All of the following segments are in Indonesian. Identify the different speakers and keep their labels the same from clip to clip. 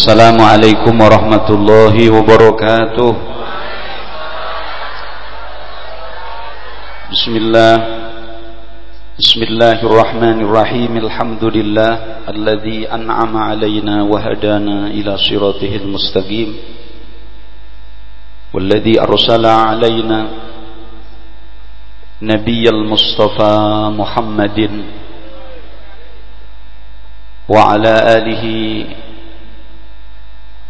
Speaker 1: السلام عليكم ورحمة الله وبركاته. بسم الله. بسم الله الرحمن الرحيم. الحمد لله الذي أنعم علينا وهدانا إلى صراطه المستقيم. والذي أرسل علينا نبي المصطفى محمد وعلى آله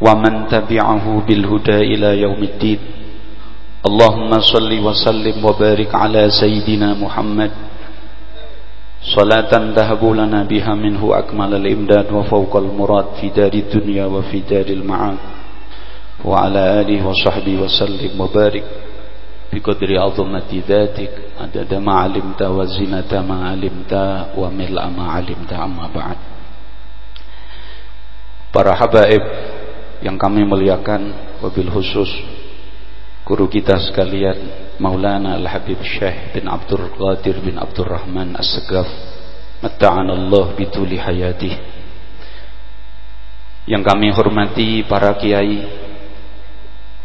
Speaker 1: ومن تبعه بالهدى إلى يوم الدين. اللهم صل وسلم وبارك على سيدنا محمد. صلاة تهب لنا بها منه أكمل الإمداد وفوق المراد في دار الدنيا وفي دار المعاد. وعلى آله وصحبه وسلم وبارك. بقدر عظمة ذاتك عدد ما علمت وزنة ما علمت وملء ما علمت أما بعد. Para habaib yang kami muliakan wabil khusus guru kita sekalian Maulana Al-Habib Syekh bin Abdul Qadir bin Abdul Rahman As-Segaf Matta'anallah bituli hayati yang kami hormati para kiai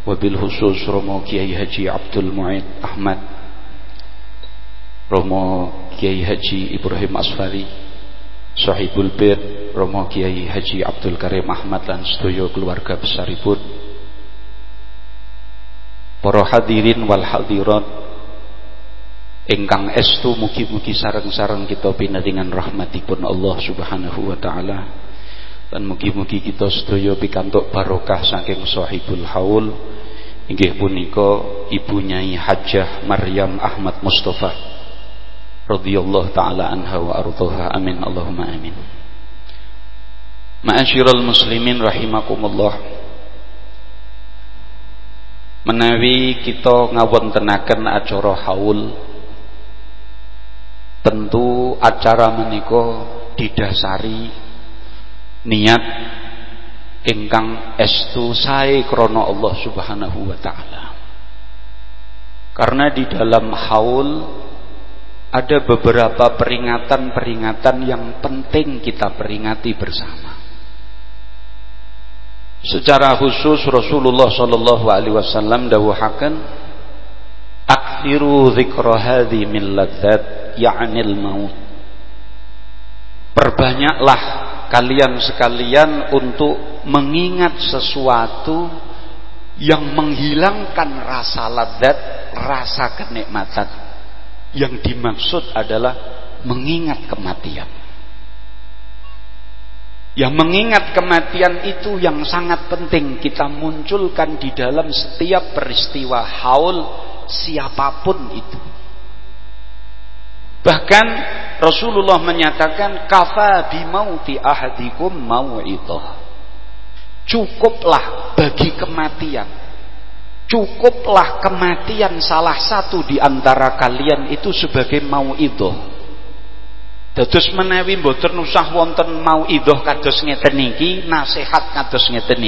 Speaker 1: wabil khusus Romo Kiai Haji Abdul Mu'id Ahmad Romo Kiai Haji Ibrahim Asfari Sahibul Bir Romo Kiai Haji Abdul Karim Ahmad dan sedoyo keluarga besaripun. Para hadirin wal hadirat ingkang estu mugi-mugi sareng-sareng kita pinaringan rahmatipun Allah Subhanahu wa taala. Dan mugi-mugi kita sedaya pikantuk barokah saking sahibul haul. Inggih punika Ibu Nyai Hajjah Maryam Ahmad Mustafa radhiyallahu taala anha wa ardhaha amin. Allahumma amin. Ma'asyiral muslimin rahimakumullah. Menawi kita ngawontenaken acara haul tentu acara menika didasari niat ingkang estu sae krana Allah Subhanahu wa taala. Karena di dalam haul ada beberapa peringatan-peringatan yang penting kita peringati bersama. Secara khusus Rasulullah sallallahu alaihi wasallam dawuhaken Akthiru dzikra hadhi min ladzat ya'nil maut. Perbanyaklah kalian sekalian untuk mengingat sesuatu yang menghilangkan rasa ladzat, rasa kenikmatan yang dimaksud adalah mengingat kematian. Yang mengingat kematian itu yang sangat penting kita munculkan di dalam setiap peristiwa haul siapa pun itu. Bahkan Rasulullah menyatakan kafa bimauti ahadikum mau'idah. Cukuplah bagi kematian Cukuplah kematian salah satu di antara kalian itu sebagai mau itu. Dados menawi mboten usah wonten mau idoh kados ngeten niki, nasihat kados ngeten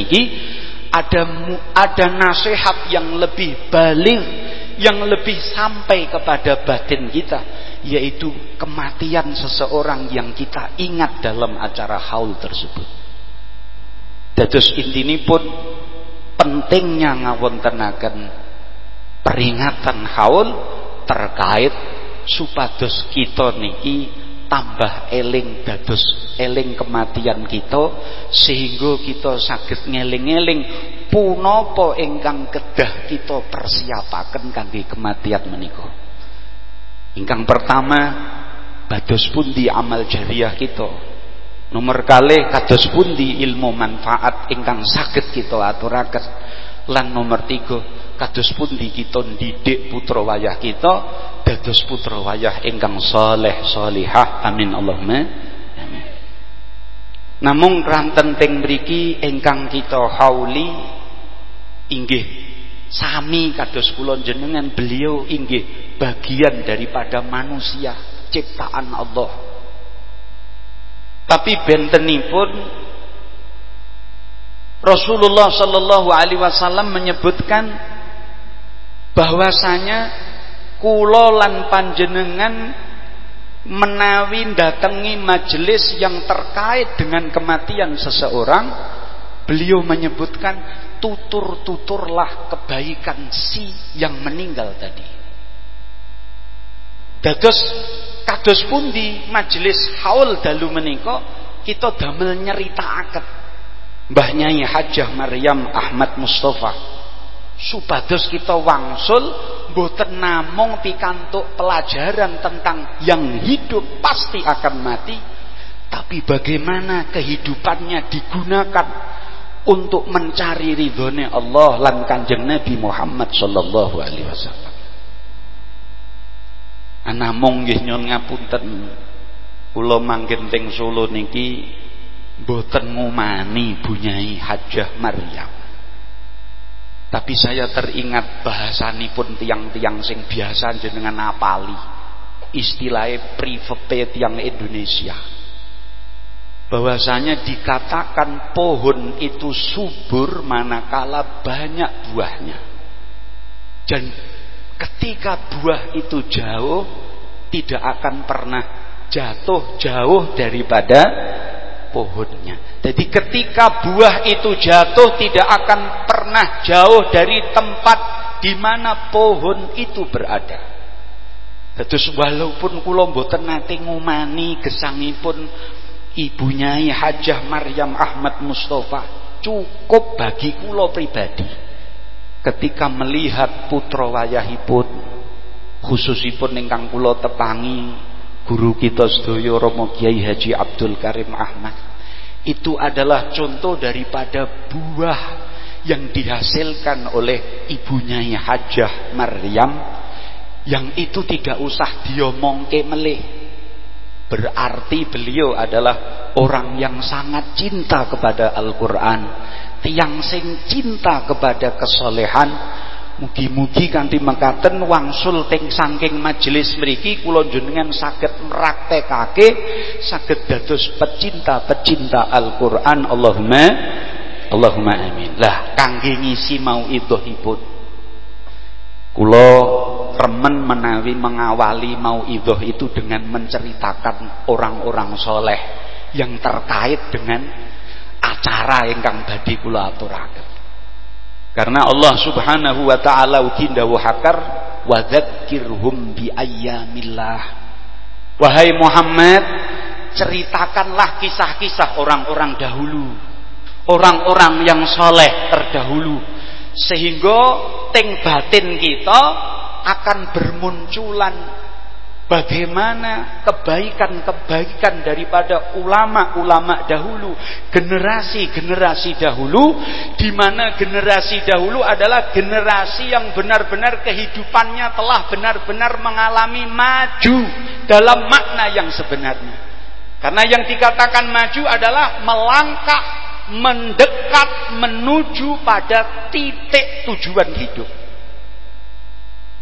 Speaker 1: ada ada nasihat yang lebih balik, yang lebih sampai kepada batin kita, yaitu kematian seseorang yang kita ingat dalam acara haul tersebut. Dados intinipun pentingnya ngawontenaken peringatan haul terkait supados kita niki tambah eling dados eling kematian kita sehingga kita sakit ngeling-eling punapa ingkang kedah kita persiapaken kangge kematian menika. Ingkang pertama bados pundi amal jariah kita Nomor kali kados pundi ilmu manfaat ingkang saged kita aturaken. Lan nomor tiga kados pundi kita didik putra wayah kita dados putra wayah ingkang saleh salihah. Amin Allahumma amin. Namung ranten teng mriki ingkang kita hauli inggih sami kados kula jenengan beliau inggih bagian daripada manusia ciptaan Allah tapi bentenipun Rasulullah Shallallahu Alaihi Wasallam menyebutkan bahwasanya kulo lan panjenengan menawi datangi majelis yang terkait dengan kematian seseorang beliau menyebutkan tutur-tuturlah kebaikan si yang meninggal tadi. Dados kados pundi majelis haul dalu menika kita damel nyritakaken Mbah Nyai Hajah Maryam Ahmad Mustafa. Supados kita wangsul boten namung pikantuk pelajaran tentang yang hidup pasti akan mati tapi bagaimana kehidupannya digunakan untuk mencari ridhonya Allah lan kanjeng Nabi Muhammad sallallahu alaihi wasallam ana mung nggih nyon ngapunten. Kula manggen teng Solo niki boten ngumani bunyai Hajah Maryam. Tapi saya teringat bahasanipun tiang-tiang sing biasa jenengan apali. Istilahnya privepe tiang Indonesia. Bahwasanya dikatakan pohon itu subur manakala banyak buahnya. Dan ketika buah itu jauh tidak akan pernah jatuh jauh daripada pohonnya. Jadi ketika buah itu jatuh tidak akan pernah jauh dari tempat di mana pohon itu berada. Terus walaupun kula mboten nate ngumani gesangipun ibunya Hajah Maryam Ahmad Mustafa cukup bagi kula pribadi ketika melihat putra wayahipun khususipun ingkang kula tepangi guru kita sedaya Romo Kiai Haji Abdul Karim Ahmad itu adalah contoh daripada buah yang dihasilkan oleh ibunya Hajah Maryam yang itu tidak usah diomongke melih. Berarti beliau adalah orang yang sangat cinta kepada Al-Quran tiang sing cinta kepada kesolehan Mugi-mugi kanthi mekaten wangsul teng saking majelis mriki kula jenengan saged mraktekake saged dados pecinta-pecinta Al-Qur'an Allahumma Allahumma amin. Lah kangge ngisi mau idhahipun kula remen menawi mengawali mau idhah itu dengan menceritakan orang-orang soleh yang terkait dengan acara ingkang badhe kula aturaken. Karena Allah Subhanahu wa taala ugi hakar wa dzakirhum bi ayyamillah. Wahai Muhammad, ceritakanlah kisah-kisah orang-orang dahulu. Orang-orang yang soleh terdahulu. Sehingga ting batin kita akan bermunculan Bagaimana kebaikan-kebaikan daripada ulama-ulama dahulu, generasi-generasi dahulu, di mana generasi dahulu adalah generasi yang benar-benar kehidupannya telah benar-benar mengalami maju dalam makna yang sebenarnya. Karena yang dikatakan maju adalah melangkah, mendekat, menuju pada titik tujuan hidup.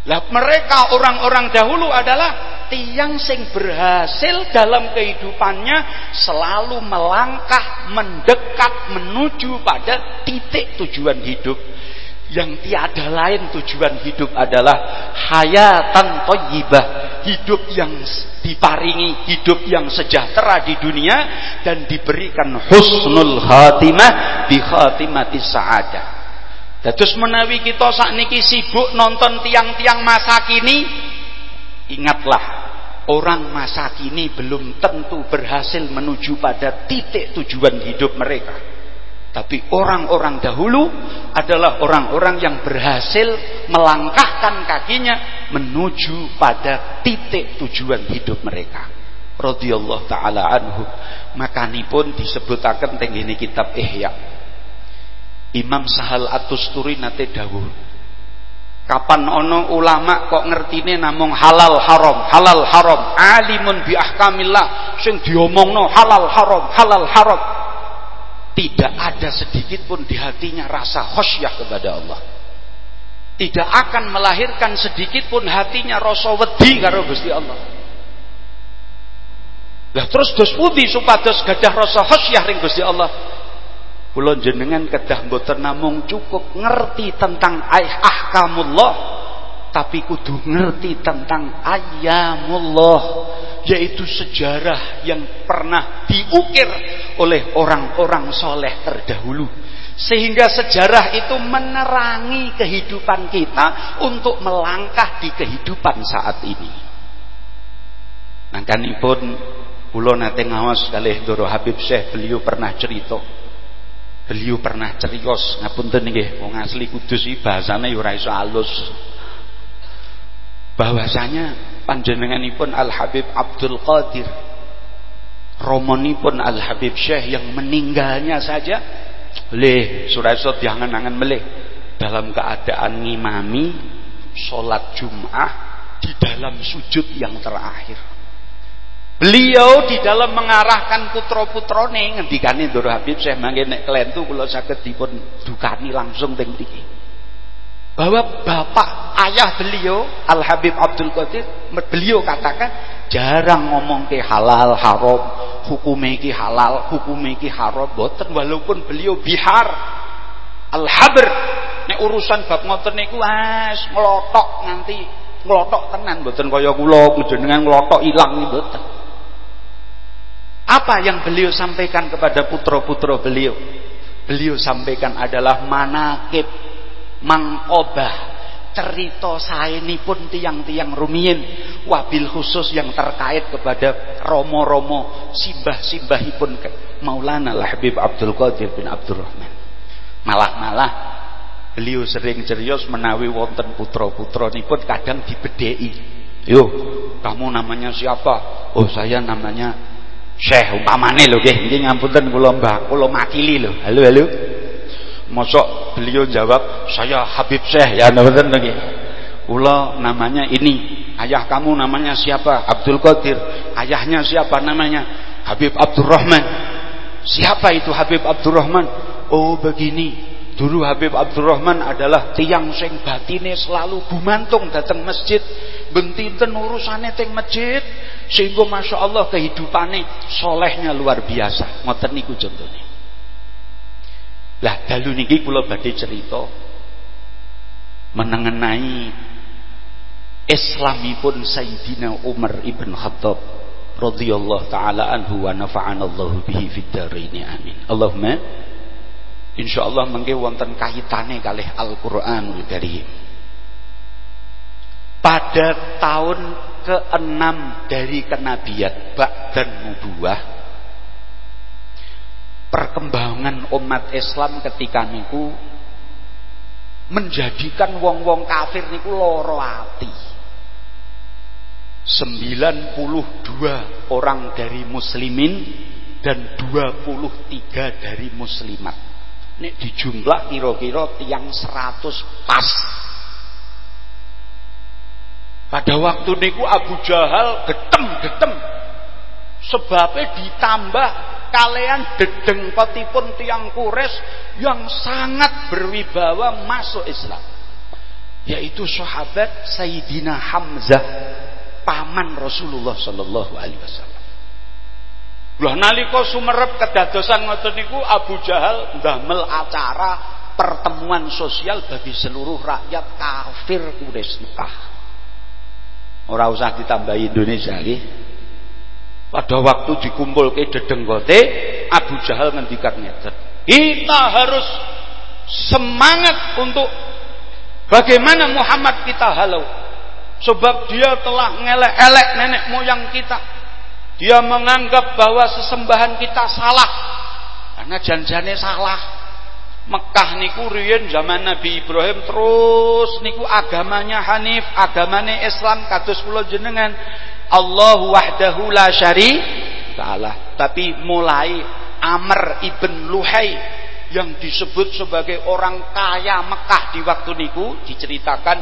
Speaker 1: Lah mereka orang-orang dahulu adalah tiang sing berhasil dalam kehidupannya selalu melangkah mendekat menuju pada titik tujuan hidup. Yang tiada lain tujuan hidup adalah hayatan thayyibah hidup yang diparingi hidup yang sejahtera di dunia dan diberikan husnul khatimah bi khatimati sa'adah Dados menawi kita sakniki sibuk nonton tiang-tiang masa kini Ingatlah, orang masa kini belum tentu berhasil menuju pada titik tujuan hidup mereka. Tapi orang-orang dahulu adalah orang-orang yang berhasil melangkahkan kakinya menuju pada titik tujuan hidup mereka. Radhiyallahu taala anhu. Makanipun disebutaken teng kitab Ihya. Imam Sahal Atusturi nate dawuh Kapan ono ulama kok ngertine namung halal haram, halal haram, alimun bi ahkamillah sing diomongno halal haram, halal haram. Tidak ada sedikit pun di hatinya rasa khosyah kepada Allah. Tidak akan melahirkan sedikit pun hatinya rasa wedi karo Gusti Allah. Lah terus dos pundi supados gadah rasa khosyah ring Gusti Allah? Kula jenengan kedah mboten namung cukup ngerti tentang ahkamullah tapi kudu ngerti tentang ayamullah yaitu sejarah yang pernah diukir oleh orang-orang soleh terdahulu. Sehingga sejarah itu menerangi kehidupan kita untuk melangkah di kehidupan saat ini. Pun kula nate ngawas kalih Doro Habib Syekh beliau pernah cerita beliau pernah cerios ngapunten nggih wong asli Kudus iki bahasane ya ora iso alus. Bahwasanya panjenenganipun Al Habib Abdul Qadir romonipun Al Habib Syekh yang meninggalnya saja leh suraiso diangan-angan meleh. Dalam keadaan ngimami sholat Jum'ah di dalam sujud yang terakhir Beliau di dalam mengarahkan putra-putrane ngendikane Nur Habib Syekh mangke nek kelentu kula saged dipun dukani langsung teng mriki. Bahwa bapak ayah beliau Al Habib Abdul Qadir beliau katakan jarang ngomong ke halal haram hukum iki halal hukum iki haram boten. Walaupun beliau bihar Al Habr nek urusan bab ngoten niku wis ngelotok nganti ngelotok tenan boten kaya kula jenengan ngelotok ilang boten apa yang beliau sampaikan kepada putra-putra beliau? Beliau sampaikan adalah manakib mangobah cerita ini pun tiang-tiang rumiin wabil khusus yang terkait kepada romo-romo simbah-simbahipun Maulana Habib Abdul Qadir bin Abdurrahman malah-malah beliau sering serius menawi wonten putra-putra pun kadang dibedei yo kamu namanya siapa? Oh saya namanya Syekh umpamane lho nggih nggih ngapunten kula Mbah kula makili lho halo halo Mosok beliau jawab, saya Habib Syekh ya betul lagi. Kula namanya ini. Ayah kamu namanya siapa? Abdul Qadir. Ayahnya siapa namanya? Habib Abdurrahman. Siapa itu Habib Abdurrahman? Oh begini. Dulu Habib Abdurrahman adalah tiang sing batine selalu gumantung datang masjid. Bentinten urusane teng masjid sehingga masya Allah kehidupannya solehnya luar biasa. Ngoten niku contohnya. Lah dalu niki kula badhe cerita mengenai Islamipun Sayyidina Umar ibn Khattab radhiyallahu taala anhu wa nafa'ana Allah bihi fid amin. Allahumma insyaallah mengke wonten kaitane kalih Al-Qur'anul Karim. Pada tahun ke-6 dari kenabian dan nubuah perkembangan umat Islam ketika niku menjadikan wong-wong kafir niku loro ati. 92 orang dari muslimin dan 23 dari muslimat. Nek dijumlah kira-kira tiang 100 pas. Pada waktu niku Abu Jahal getem-getem. Sebabnya ditambah kalian dedengkotipun tiang kures yang sangat berwibawa masuk Islam. Yaitu sahabat Sayyidina Hamzah paman Rasulullah sallallahu alaihi wasallam Lah nalika sumerep kedadosan ngoten niku Abu Jahal ndamel acara pertemuan sosial bagi seluruh rakyat kafir Quraisy Mekah. Ora usah ditambahi Indonesia nggih. Pada waktu dikumpul ke dedenggote, Abu Jahal ngendikan ngeten. Kita harus semangat untuk bagaimana Muhammad kita halau. Sebab dia telah ngelek-elek nenek moyang kita. Dia menganggap bahwa sesembahan kita salah. Karena janjane salah. Mekah niku riyen zaman Nabi Ibrahim terus niku agamanya Hanif, agamanya Islam kados kula jenengan Allah wahdahu la syari ta'ala. Tapi mulai Amr ibn Luhai yang disebut sebagai orang kaya Mekah di waktu niku diceritakan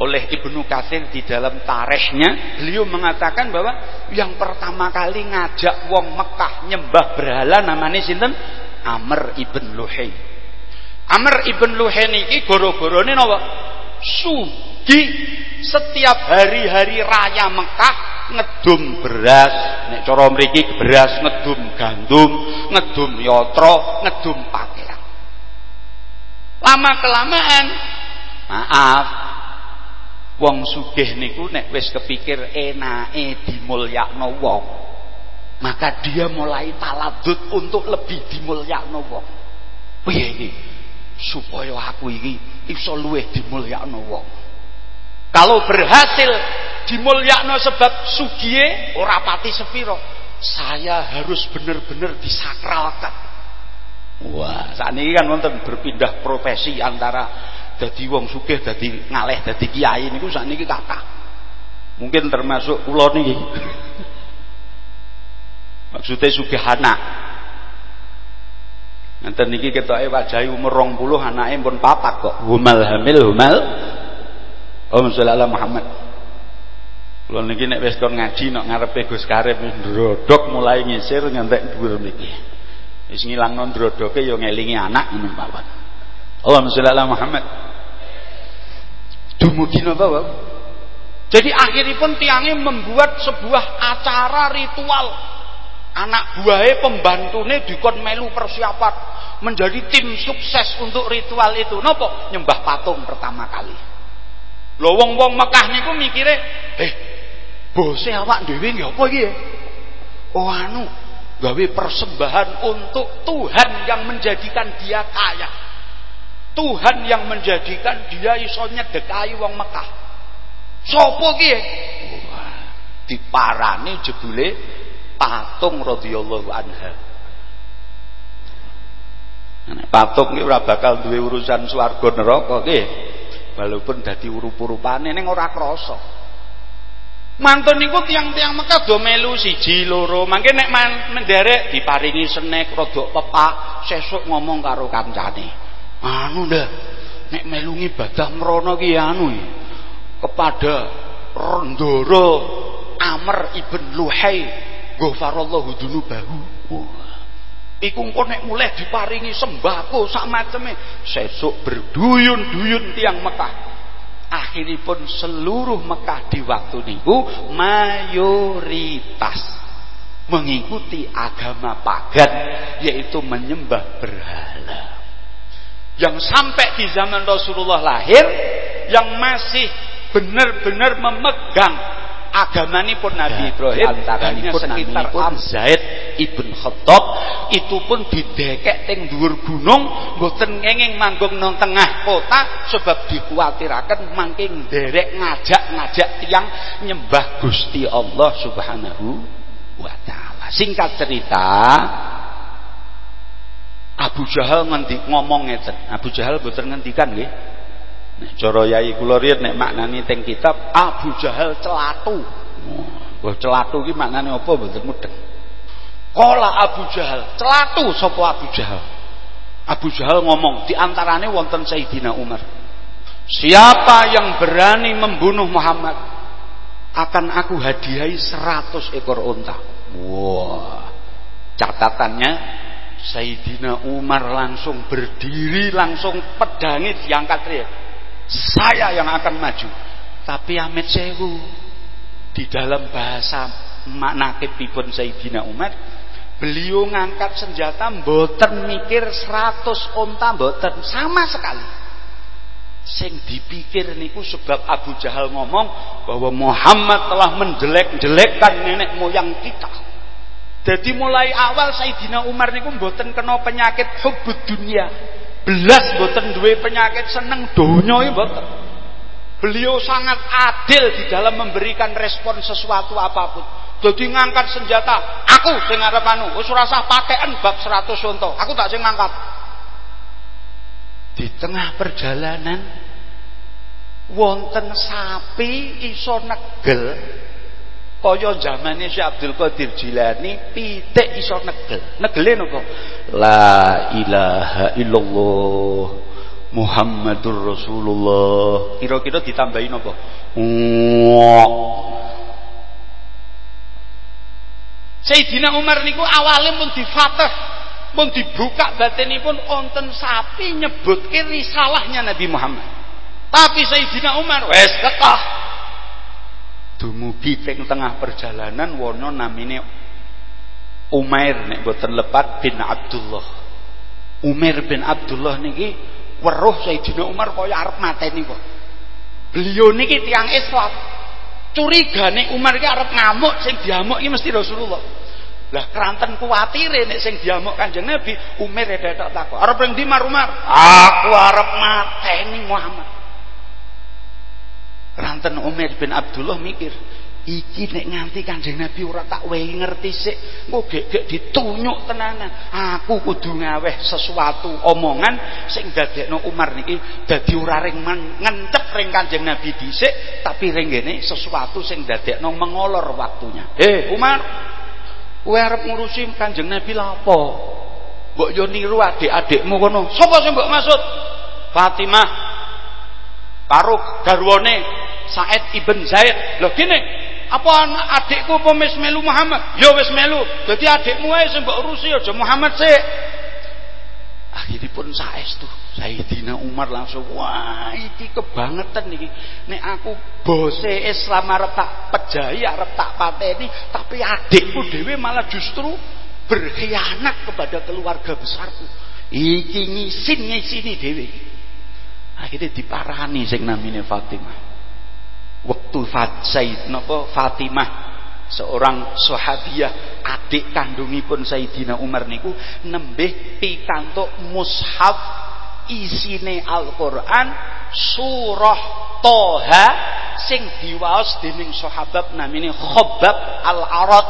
Speaker 1: oleh Ibnu Katsir di dalam tarikhnya beliau mengatakan bahwa yang pertama kali ngajak wong Mekah nyembah berhala namanya sinten? Amr ibn Luhai Amr ibn Luhai niki goro-gorone napa? Sugi. Setiap hari-hari raya Mekah ngedum beras. Nek cara mriki beras ngedum gandum ngedum yotro ngedum pakaian lama kelamaan maaf Wong sugih niku nek wis kepikir enake dimulyakno wong, maka dia mulai taladut untuk lebih dimulyakno wong. Piye iki? Supaya aku iki iso luwih dimulyakno wong. Kalau berhasil dimulyakno sebab sugiye ora pati sepiro, saya harus benar-benar disakralkan. Wah, saat ini kan wonten berpindah profesi antara dadi wong sugih dadi ngaleh dadi kiai niku sakniki kathah. Mungkin termasuk kula niki. Maksudnya sugih anak. Nanti niki ketoke wajahe umur 20 anake pun papat kok. Humal hamil humal. Sholli ala Muhammad. Kula niki nek wis kon ngaji nek ngarepe Gus Karim ndrodok mulai ngisir ngantek dhuwur niki. Wis ngilangno ndrodoke ya ngelingi anak ngono mawon. Allahumma sholli ala Muhammad. Dumugi napa, Pak? Jadi akhiripun tiangnya membuat sebuah acara ritual. Anak buahnya pembantune dikon melu persiapan menjadi tim sukses untuk ritual itu. Nopo nyembah patung pertama kali. Lho wong-wong Mekah niku mikire, "Eh, bose awak dhewe nggih apa iki ya? Oh anu, gawe persembahan untuk Tuhan yang menjadikan dia kaya. Tuhan yang menjadikan dia iso nyedekai wong Mekah. Sopo ki? Wah, diparani jebule patung radhiyallahu anha. Patung ki ora bakal duwe urusan swarga neraka ki. Walaupun dadi urup-urupane ning ora krasa. Mantun niku tiang-tiang Mekah do melu siji loro. Mangke nek menderek diparingi senek rodok pepak, sesuk ngomong karo kancane. Anu ndak, nek melu ngibadah mrono ki anu kepada Rondoro Amr ibn Luhai ghafarallahu dzunubahu. Iku engko nek mulai diparingi sembako sak maceme, sesuk berduyun-duyun tiang Mekah. Akhiripun seluruh Mekah di waktu niku mayoritas mengikuti agama pagan yaitu menyembah berhala yang sampai di zaman Rasulullah lahir yang masih benar-benar memegang pun Nabi Ibrahim hanya sekitar pun Zaid ibn Khattab itu pun didekek teng dhuwur gunung mboten ngenging manggung nang tengah kota sebab dikuatiraken mangke derek ngajak-ngajak tiang nyembah Gusti Allah Subhanahu wa taala. Singkat cerita Abu Jahal ngendi ngomong ngeten. Abu Jahal mboten ngendikan nggih. Nek cara yai kula riyen nek maknani teng kitab Abu Jahal celatu. Wah celatu ki maknane apa mboten mudeng. Kala Abu Jahal, celatu sapa Abu Jahal? Abu Jahal ngomong di antarane wonten Sayyidina Umar. Siapa yang berani membunuh Muhammad akan aku hadiahi 100 ekor unta. Wah. Catatannya Sayyidina Umar langsung berdiri, langsung pedangit diangkat dia saya yang akan maju. Tapi Ahmed Sewu. Di dalam bahasa makna kepipun Sayyidina Umar beliau ngangkat senjata mboten mikir 100 onta mboten sama sekali. Sing dipikir niku sebab Abu Jahal ngomong bahwa Muhammad telah menjelek-jelekkan nenek moyang kita jadi mulai awal Sayyidina Umar niku mboten kena penyakit hubud dunia belas boten duwe penyakit seneng donya iki boten. Beliau sangat adil di dalam memberikan respon sesuatu apa pun. Jadi ngangkat senjata, aku sing arep anu, wis ora usah pakaian bab 100 unta. Aku tak sing ngangkat. Di tengah perjalanan wonten sapi iso negel kaya zamane Syekh Abdul Qadir Jilani pitik iso negel. Negele napa? La ilaha illallah Muhammadur Rasulullah. Kira-kira ditambahi napa? Sayyidina Umar niku awalnya pun difatah pun dibuka batinipun wonten sapi nyebutke risalahnya Nabi Muhammad. Tapi Sayyidina Umar wes kekah dumugi teng tengah perjalanan wono namine Umair nek boten lepat bin Abdullah. Umair bin Abdullah niki weruh Sayyidina Umar kaya arep mateni kok. beliau niki tiang Islam. Curigane Umar iki arep ngamuk sing diamuk iki mesti Rasulullah. Lah keranten kuwatire nek sing diamuk Kanjeng Nabi Umar dadak takok arep ning ndi Umar? Aku arep mateni Muhammad keranten Umar bin Abdullah mikir iki nek nganti Kanjeng Nabi ora tak wehi ngerti sik. Engko gek-gek ditunyuk tenanan aku kudu ngaweh sesuatu omongan sing dadekno Umar niki dadi ora ring ngencep ring Kanjeng Nabi dhisik tapi ring ngene sesuatu sing dadekno mengolor waktunya. Eh Umar kowe arep ngurusi Kanjeng Nabi lha apa? Mbok yo niru adik-adikmu kono. Sapa sing mbok maksud? Fatimah karo garwane Said ibn Zaid. Loh gini, apa anak adikku apa melu Muhammad? Ya wis melu. Dadi adikmu ae sing mbok urusi aja Muhammad sik. Akhiripun saestu Sayyidina Umar langsung wah iki kebangetan iki. Nek aku bose Islam arep tak pejahi arep tak pateni tapi adikku dhewe malah justru berkhianat kepada keluarga besarku. Iki ngisin ngisini dhewe. Akhirnya diparani sing namine Fatimah. Waktu Said napa Fatimah seorang sahabiah adik kandungipun Sayyidina Umar niku nembih pikantuk mushaf isine Al-Qur'an surah Toha sing diwaos dening sahabat namine Khabbab Al-Arad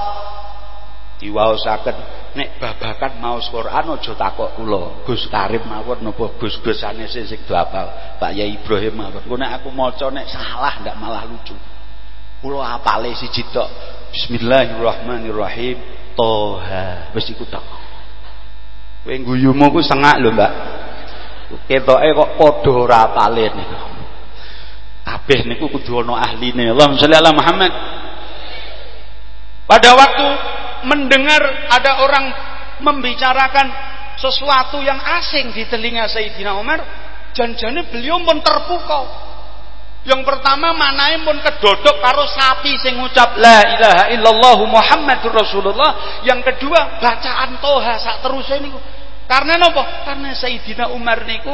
Speaker 1: diwaosaken nek babakan maos Quran aja takok kula. Gus Karim mawon napa Gus-gusane sing do apal? Pak Yai Ibrahim mawon. Nek aku maca nek salah ndak malah lucu. Kula apale siji tok. Bismillahirrahmanirrahim. Toha. Wis iku tok. Kowe guyumu ku sengak lho Mbak. Ketoke kok padha ora apale niku. Kabeh niku kudu ana ahline. Allahumma sholli ala Muhammad. Pada waktu mendengar ada orang membicarakan sesuatu yang asing di telinga Sayyidina Umar, janjane beliau pun terpukau. Yang pertama manae pun kedodok karo sapi sing ngucap la ilaha illallah Muhammadur Rasulullah. Yang kedua bacaan toha sak terus niku. Karena napa? Karena Sayyidina Umar niku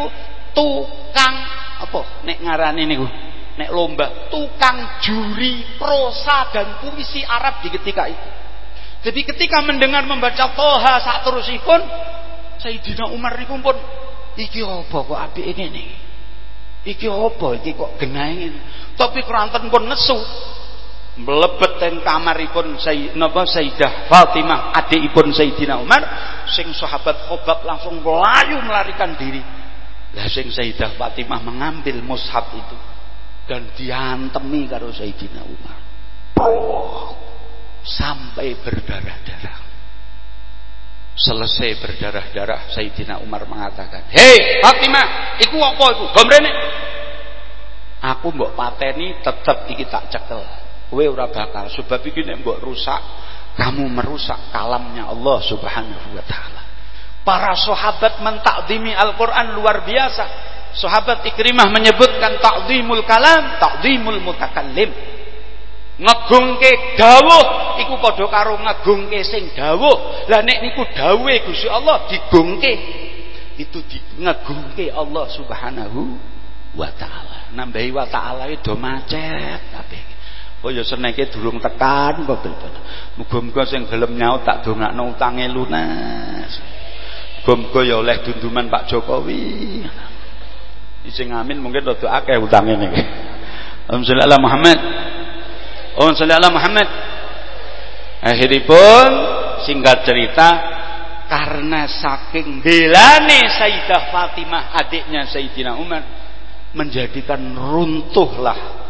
Speaker 1: tukang apa nek ngarani niku? Nek lomba tukang juri prosa dan puisi Arab di ketika itu. Jadi ketika mendengar membaca Toha saat terusipun Sayyidina Umar niku pun iki apa kok apike ngene iki apa? Iki kok ngene tapi keranten pun nesu. Mlebet ten kamaripun Sayyid napa Sayyidah Fatimah adikipun Sayyidina Umar sing sahabat Khobab langsung melayu melarikan diri. Lah sing Sayyidah Fatimah mengambil mushaf itu dan diantemi karo Sayyidina Umar. Oh sampai berdarah-darah. Selesai berdarah-darah Sayyidina Umar mengatakan, "Hei Fatimah, iku apa iku? Gomrene." Aku mbok pateni tetep iki tak cekel. Kowe ora bakal sebab iki nek mbok rusak, kamu merusak kalamnya Allah Subhanahu wa taala. Para sahabat mentakdimi Al-Qur'an luar biasa. Sahabat Ikrimah menyebutkan takdimul kalam, takdimul mutakallim ngegungke dawuh iku padha karo ngegungke sing dawuh. Lah nek niku dawuhe Gusti Allah digungke. Itu di ngegungke Allah Subhanahu wa taala. Nambahi wa taala itu macet kabeh. Oh ya seneke durung tekan kok muga-muga sing gelem nyaut tak dongakno utange lunas. Muga-muga ya oleh dunduman Pak Jokowi. Sing amin mungkin rada akeh utange niki. Alhamdulillah Muhammad Oh ala Muhammad. Akhiripun singkat cerita karena saking belane Sayyidah Fatimah adiknya Sayyidina Umar menjadikan runtuhlah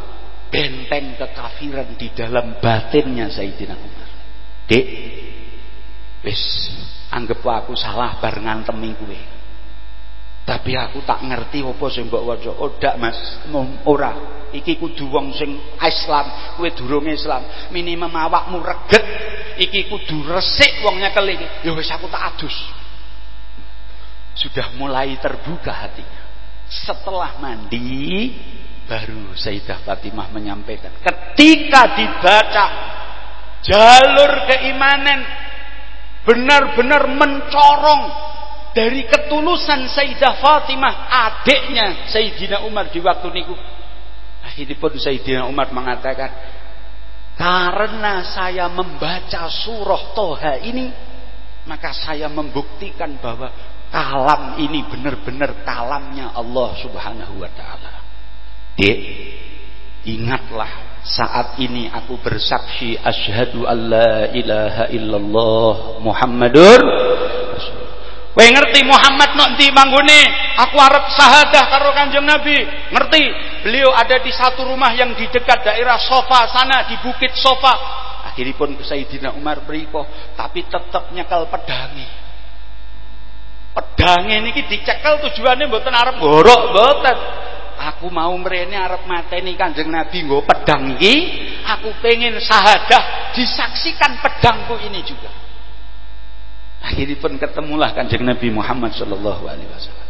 Speaker 1: benteng kekafiran di dalam batinnya Sayyidina Umar. Dek, wis anggap aku salah bar ngantemi kowe. Tapi aku tak ngerti apa sing mbok waca. Oh, dak Mas, ora. Iki kudu wong sing Islam kowe durung Islam. Minimum awakmu reget iki kudu resik wong iki. Ya wis aku tak adus. Sudah mulai terbuka hatinya. Setelah mandi baru Sayyidah Fatimah menyampaikan ketika dibaca jalur keimanan benar-benar mencorong dari ketulusan Sayyidah Fatimah adiknya Sayyidina Umar di waktu niku Akhirnya Sayyidina Umar mengatakan, karena saya membaca surah Toha ini, maka saya membuktikan bahwa kalam ini benar-benar kalamnya Allah Subhanahu wa taala. Dek, ingatlah saat ini aku bersaksi asyhadu alla ilaha illallah Muhammadur Kowe ngerti Muhammad ndi manggone? Aku arep sahadah karo Kanjeng Nabi. Ngerti? Beliau ada di satu rumah yang di dekat daerah Sofa sana di Bukit Sofa. Akhiripun Sayyidina Umar beriko, tapi tetap nyekel pedangi. Pedangi niki dicekel tujuannya mboten arep gorok mboten. Aku mau mrene arep mateni Kanjeng Nabi nggo pedang iki, aku pengen sahadah disaksikan pedangku ini juga. Akhirnya pun ketemulah kanjeng Nabi Muhammad Sallallahu Alaihi Wasallam.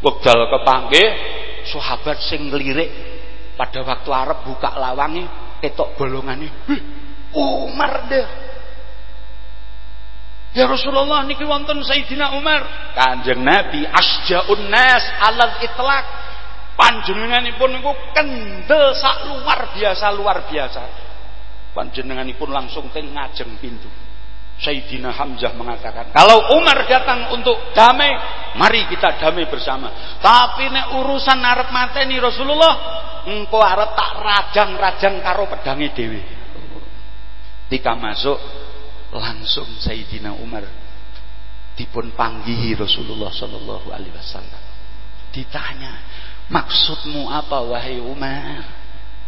Speaker 1: Wekdal kepanggih, sahabat sing ngelirik pada waktu Arab buka lawangi ketok golongannya. Umar deh. Ya Rasulullah niki wonten Sayyidina Umar. Kanjeng Nabi asjaun nas alal itlaq. Panjenenganipun niku kendel sak luar biasa luar biasa. Panjenenganipun langsung teng ngajeng pintu. Sayyidina Hamzah mengatakan, kalau Umar datang untuk damai, mari kita damai bersama. Tapi nek urusan arep mateni Rasulullah, engko arep tak rajang-rajang karo pedangi dewi. Tika masuk langsung Sayyidina Umar dipun panggihi Rasulullah sallallahu alaihi wasallam. Ditanya, maksudmu apa wahai Umar?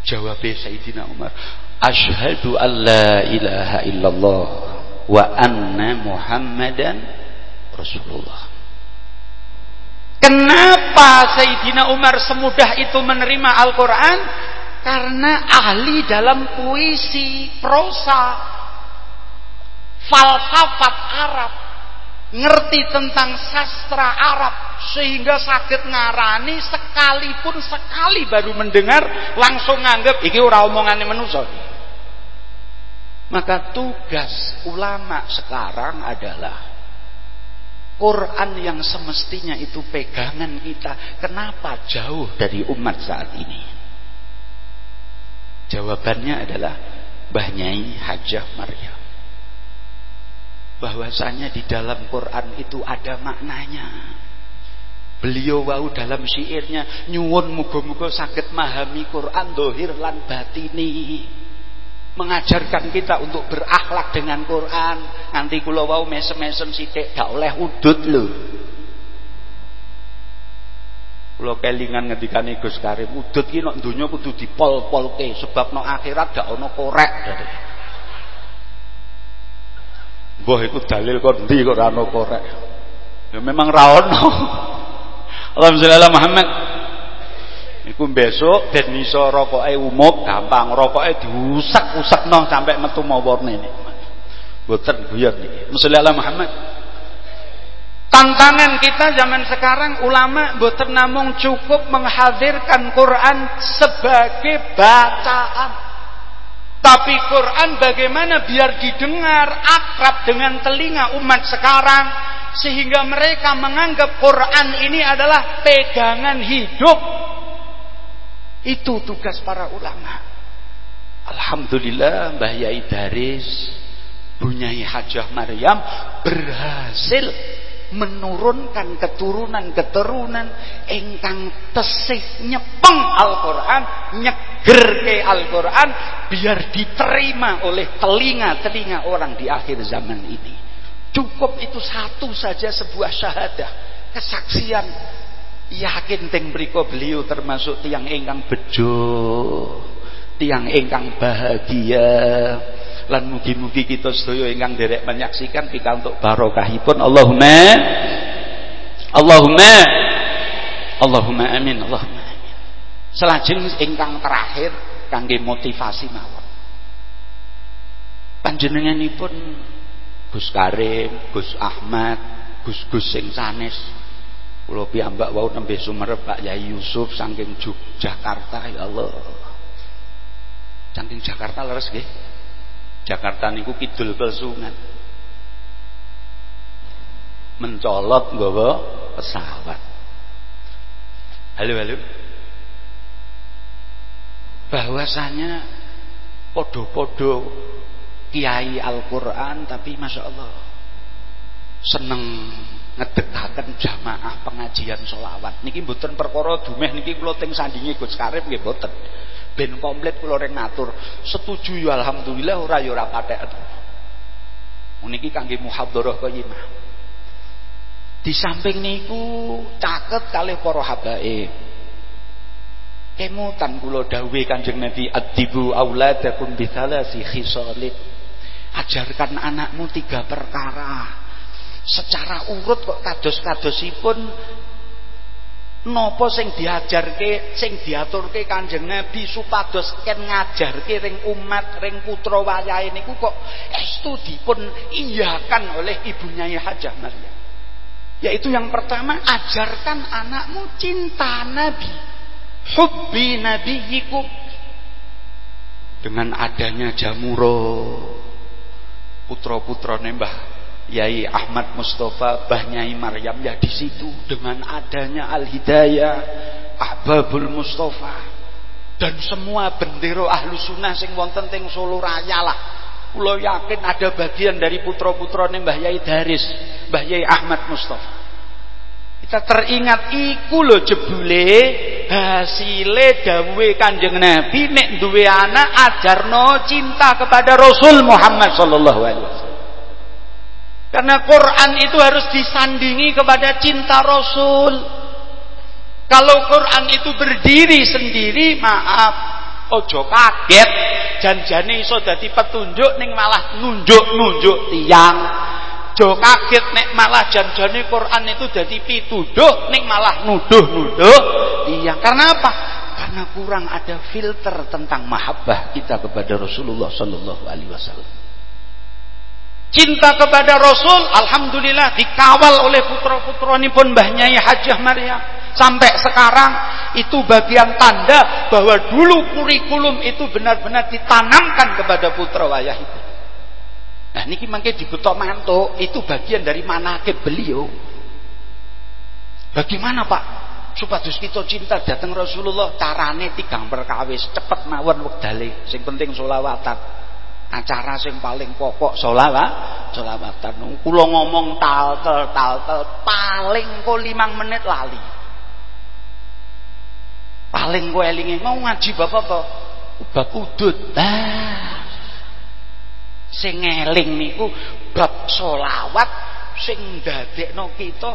Speaker 1: Jawab Sayyidina Umar, asyhadu an la ilaha illallah wa anna Muhammadan Rasulullah. Kenapa Sayyidina Umar semudah itu menerima Al-Quran? Karena ahli dalam puisi, prosa, falsafat Arab. Ngerti tentang sastra Arab. Sehingga sakit ngarani sekalipun sekali baru mendengar. Langsung nganggap, ini ora omongannya manusia. Maka tugas ulama sekarang adalah Quran yang semestinya itu pegangan kita. Kenapa jauh dari umat saat ini? Jawabannya adalah Banyai Hajah Maryam. Bahwasanya di dalam Quran itu ada maknanya. Beliau wau dalam syairnya nyuwun muga-muga sakit mahami Quran dohir lan batini mengajarkan kita untuk berakhlak dengan Quran. Nanti kula wau mesem-mesem sithik gak oleh udut lho. Kula kelingan ngendikane Gus Karim, udut ki nek donya kudu dipol-polke sebab nek akhirat gak ono korek. Mbah iku dalil kok ndi kok ora ono korek. Ya memang ra ono. Alhamdulillah Muhammad Iku besok ben iso rokoke umum gampang, rokoke diusak-usakno sampai metu mawarne ini. Mboten guyon niki. Mushollah Muhammad. Tantangan kita zaman sekarang ulama mboten namung cukup menghadirkan Quran sebagai bacaan. Tapi Quran bagaimana biar didengar akrab dengan telinga umat sekarang sehingga mereka menganggap Quran ini adalah pegangan hidup itu tugas para ulama. Alhamdulillah Mbah Yai Daris Bunyai Hajah Maryam berhasil menurunkan keturunan-keturunan ingkang tesih nyepeng Al-Qur'an, nyegerke Al-Qur'an biar diterima oleh telinga-telinga orang di akhir zaman ini. Cukup itu satu saja sebuah syahadah, kesaksian yakin teng mriku beliau termasuk tiang ingkang bejo tiang ingkang bahagia. Lan mugi-mugi kita sedaya ingkang derek menyaksikan kita untuk barokahipun. Allahumma Allahumma Allahumma amin Allahumma amin. Selajeng ingkang terakhir kangge motivasi mawon. Panjenenganipun Gus Karim, Gus Ahmad, Gus-gus sing sanes Kula piyambak wau nembe Sumerep Pak Yai Yusuf saking Jakarta ya Allah. Saking Jakarta leres nggih. Jakarta niku kidul kesungan. Mencolot nggawa pesawat. Halo halo. bahwasanya podo-podo kiai Al-Qur'an tapi Masya Allah seneng ngedekaken jamaah pengajian solawat niki mboten perkara dumeh niki kula teng sandinge Gus Karib nggih mboten. Ben komplit kula reng ngatur setuju ya alhamdulillah ora ya ora patek. Niki kangge muhadharah qayyimah di samping niku caket kalih para habaib kemutan kula dawuhe Kanjeng Nabi adibu auladakum bithalasi khisalin. Ajarkan anakmu tiga perkara secara urut kok kados-kadosipun napa sing diajarke sing diaturke Kanjeng Nabi supados ken ngajarke ring umat ring putra wayahe niku kok estu dipun iyakan oleh ibunya Hajah Maryam yaitu yang pertama ajarkan anakmu cinta Nabi hubbi nabiyikum. Dengan adanya jamuro putra-putra nembah Yai Ahmad Mustafa Bahnyai Maryam ya di situ dengan adanya Al Hidayah Ahbabul Mustafa. Dan semua bendera ahlu sunnah sing wonten teng Solo Raya lah. Kula yakin ada bagian dari putra-putra Mbah Yai Daris Mbah Yai Ahmad Mustafa. Kita teringat iku lho jebule hasile dawuhe Kanjeng Nabi nek duwe anak ajarno cinta kepada Rasul Muhammad sallallahu alaihi wasallam karena Quran itu harus disandingi kepada cinta Rasul. Kalau Quran itu berdiri sendiri, maaf, ojo kaget. Janjane iso dadi petunjuk ning malah nunjuk-nunjuk tiang. Jo kaget nek malah janjane Quran itu dadi pituduh ning malah nuduh-nuduh tiang. Karena apa? Karena kurang ada filter tentang mahabbah kita kepada Rasulullah sallallahu alaihi wasallam. Cinta kepada Rasul, Alhamdulillah dikawal oleh putra-putra ini pun Nyai Hajah Maryam. Sampai sekarang itu bagian tanda bahwa dulu kurikulum itu benar-benar ditanamkan kepada putra wayah itu. Nah ini mangke dibutuh mantu itu bagian dari manakib beliau. Bagaimana Pak? Supados kita cinta datang Rasulullah carane tigang perkawis cepet mawon wektale sing penting solawatan acara sing paling pokok solawat solawatan kula ngomong taltel taltel paling kok limang menit lali. Paling kok elinge mau ngaji bapak apa? Bab udut ah sing eling niku bab solawat sing dadekno kita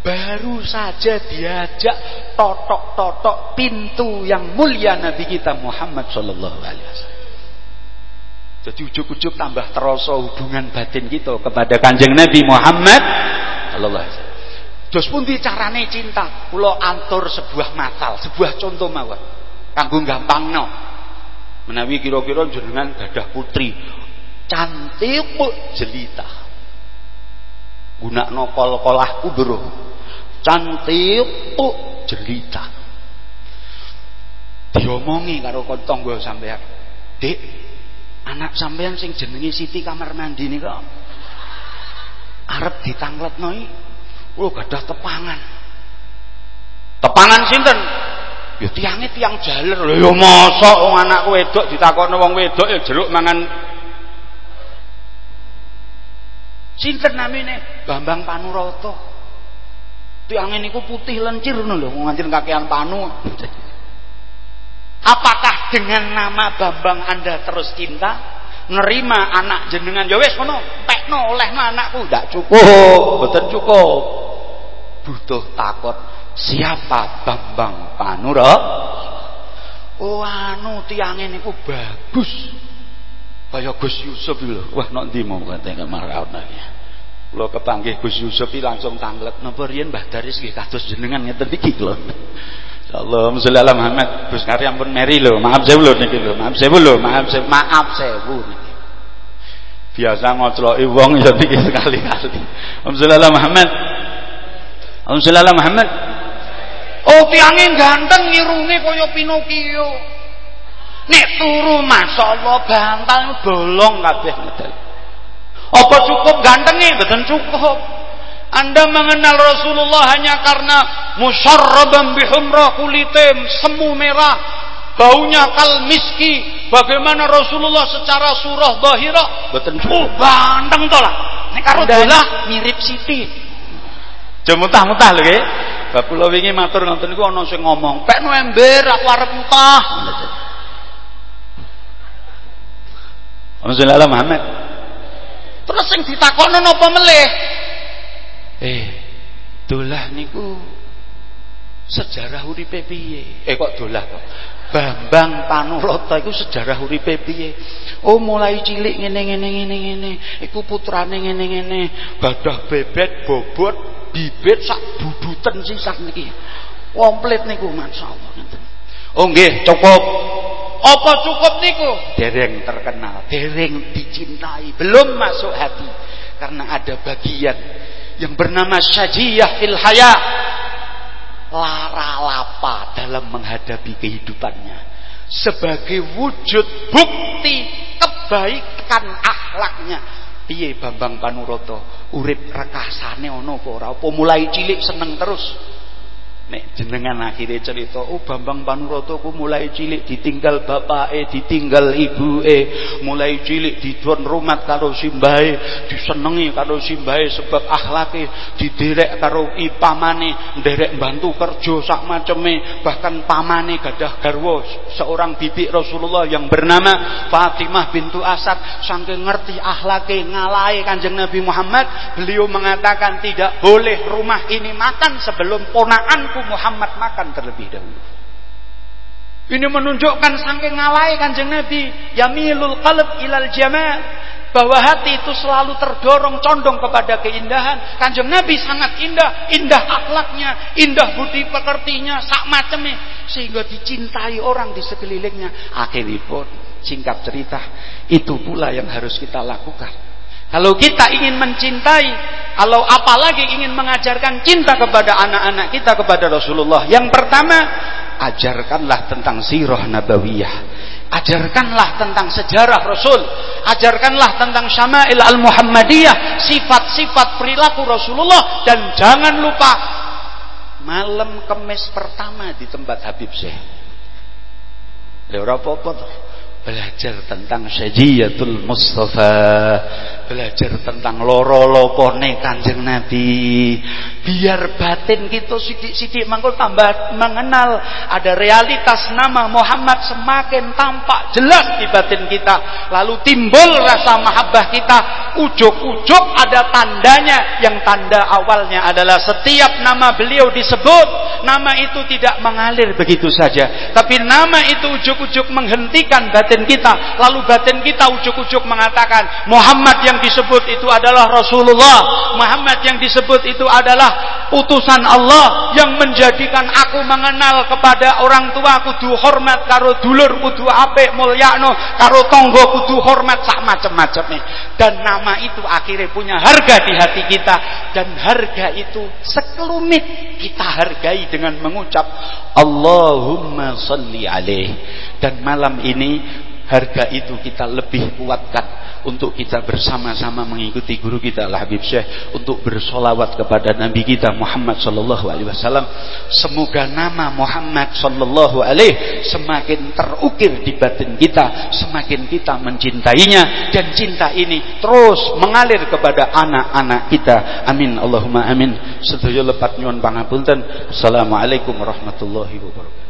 Speaker 1: baru saja diajak totok-totok pintu yang mulia Nabi kita Muhammad sallallahu alaihi wasallam jadi ujuk-ujuk tambah terasa hubungan batin kita kepada Kanjeng Nabi Muhammad sallallahu alaihi. Dos pundi carane cinta? Kula antur sebuah matal, sebuah contoh mawon. Kanggo gampangno. Menawi kira-kira jenengan gadah putri cantik jelita. Gunakno kol-kolahku bro. Cantik jelita. Diomongi karo tangga sampean. Dik, anak sampean sing jenenge Siti kamar mandi nika arep ditangletno iki. Lho gadah tepangan. Tepangan sinten? Ya tiange tiang jaler. Lho ya mosok wong anakku wedok ditakokno wong wedok ya jeruk mangan. Sinten namine? Bambang Panurata. Tiange niku putih lencir ngono lho ngancen kakean panu Apakah dengan nama Bambang Anda terus cinta? Nerima anak jenengan ya wis ngono, pekno olehno anakku ndak cukup, betul cukup. Butuh takut siapa Bambang Panura? Oh anu tiange niku bagus. Kaya Gus Yusuf lho. Wah nek ndi mau katene marah ya. Kula kepanggih Gus Yusuf langsung tanglet napa riyen Mbah Daris nggih kados jenengan ngeten iki lho. Allahumma sholli ala Muhammad. Gus Kari ampun meri lho. Maaf sewu lho niki lho. Maaf sewu lho. Maaf sewu. Maaf sewu niki. Biasa ngocloki wong ya niki sekali-kali. Allahumma sholli Muhammad. Allahumma sholli Muhammad. Oh tiange ganteng irunge kaya Pinocchio. Nek turu masyaallah bantal bolong kabeh ngedel. Apa cukup gantenge? Mboten cukup. Anda mengenal Rasulullah hanya karena musyarraban bihumra kulite semu merah baunya kal miski. Bagaimana Rasulullah secara surah bahira betul oh ganteng to lah. Nek karo dolah mirip Siti. Jemutah-mutah lho nggih. Bab kula wingi matur ngoten niku ana sing ngomong pek no ember aku arep mutah. Sing Muhammad? Terus sing ditakokno napa melih eh dolah niku sejarah uripe piye eh kok dolah kok Bambang Panuroto iku sejarah uripe piye? Oh mulai cilik ngene ngene ngene ngene, iku putrane ngene ngene, gadah bebet, bobot, bibit sak buduten sisak niki. Komplit niku masyaallah ngeten. Oh nggih, cukup. Apa cukup niku? Dereng terkenal, dereng dicintai, belum masuk hati. Karena ada bagian yang bernama syajiyah fil haya. Lara lapa dalam menghadapi kehidupannya. Sebagai wujud bukti kebaikan akhlaknya. Piye Bambang Panuroto urip rekasane ono kok ora? Apa mulai cilik seneng terus Nek jenengan akhirnya cerita, oh Bambang Panuroto ku mulai cilik ditinggal bapak eh, ditinggal ibu eh, mulai cilik didon rumah karo simbahe, disenengi karo simbahe sebab akhlake, diderek karo ipamane, nderek bantu kerja sak maceme, bahkan pamane gadah garwa. Seorang bibi Rasulullah yang bernama Fatimah bintu Asad, saking ngerti akhlake ngalai Kanjeng Nabi Muhammad, beliau mengatakan tidak boleh rumah ini makan sebelum ponaanku Muhammad makan terlebih dahulu. Ini menunjukkan saking ngalai kanjeng Nabi. Yamilul qalb ilal jamal. Bahwa hati itu selalu terdorong condong kepada keindahan. Kanjeng Nabi sangat indah. Indah akhlaknya. Indah budi pekertinya. Sak macamnya. Sehingga dicintai orang di sekelilingnya. Akhirnya pun singkat cerita. Itu pula yang harus kita lakukan. Kalau kita ingin mencintai, kalau apalagi ingin mengajarkan cinta kepada anak-anak kita kepada Rasulullah. Yang pertama, ajarkanlah tentang sirah nabawiyah. Ajarkanlah tentang sejarah Rasul. Ajarkanlah tentang syama'il al-Muhammadiyah. Sifat-sifat perilaku Rasulullah. Dan jangan lupa malam kemis pertama di tempat Habib apa-apa belajar tentang syajiyatul Mustafa. Belajar tentang loro-lopone kanjeng Nabi. Biar batin kita sidik-sidik mangkul tambah mengenal ada realitas nama Muhammad semakin tampak jelas di batin kita. Lalu timbul rasa mahabbah kita. Ujuk-ujuk ada tandanya. Yang tanda awalnya adalah setiap nama beliau disebut nama itu tidak mengalir begitu saja. Tapi nama itu ujuk-ujuk menghentikan batin batin kita. Lalu batin kita ujuk-ujuk mengatakan Muhammad yang disebut itu adalah Rasulullah. Muhammad yang disebut itu adalah utusan Allah yang menjadikan aku mengenal kepada orang tua kudu hormat karo dulur kudu apik mulyakno karo tonggo kudu hormat sak macem-macemnya dan nama itu akhirnya punya harga di hati kita. Dan harga itu sekelumit kita hargai dengan mengucap Allahumma salli alaih dan malam ini harga itu kita lebih kuatkan untuk kita bersama-sama mengikuti guru kita Al Habib Syekh untuk bersolawat kepada Nabi kita Muhammad Sallallahu Alaihi Wasallam. Semoga nama Muhammad Sallallahu Alaihi semakin terukir di batin kita, semakin kita mencintainya dan cinta ini terus mengalir kepada anak-anak kita. Amin Allahumma amin. Setuju lepat nyuwun pangapunten. Assalamualaikum warahmatullahi wabarakatuh.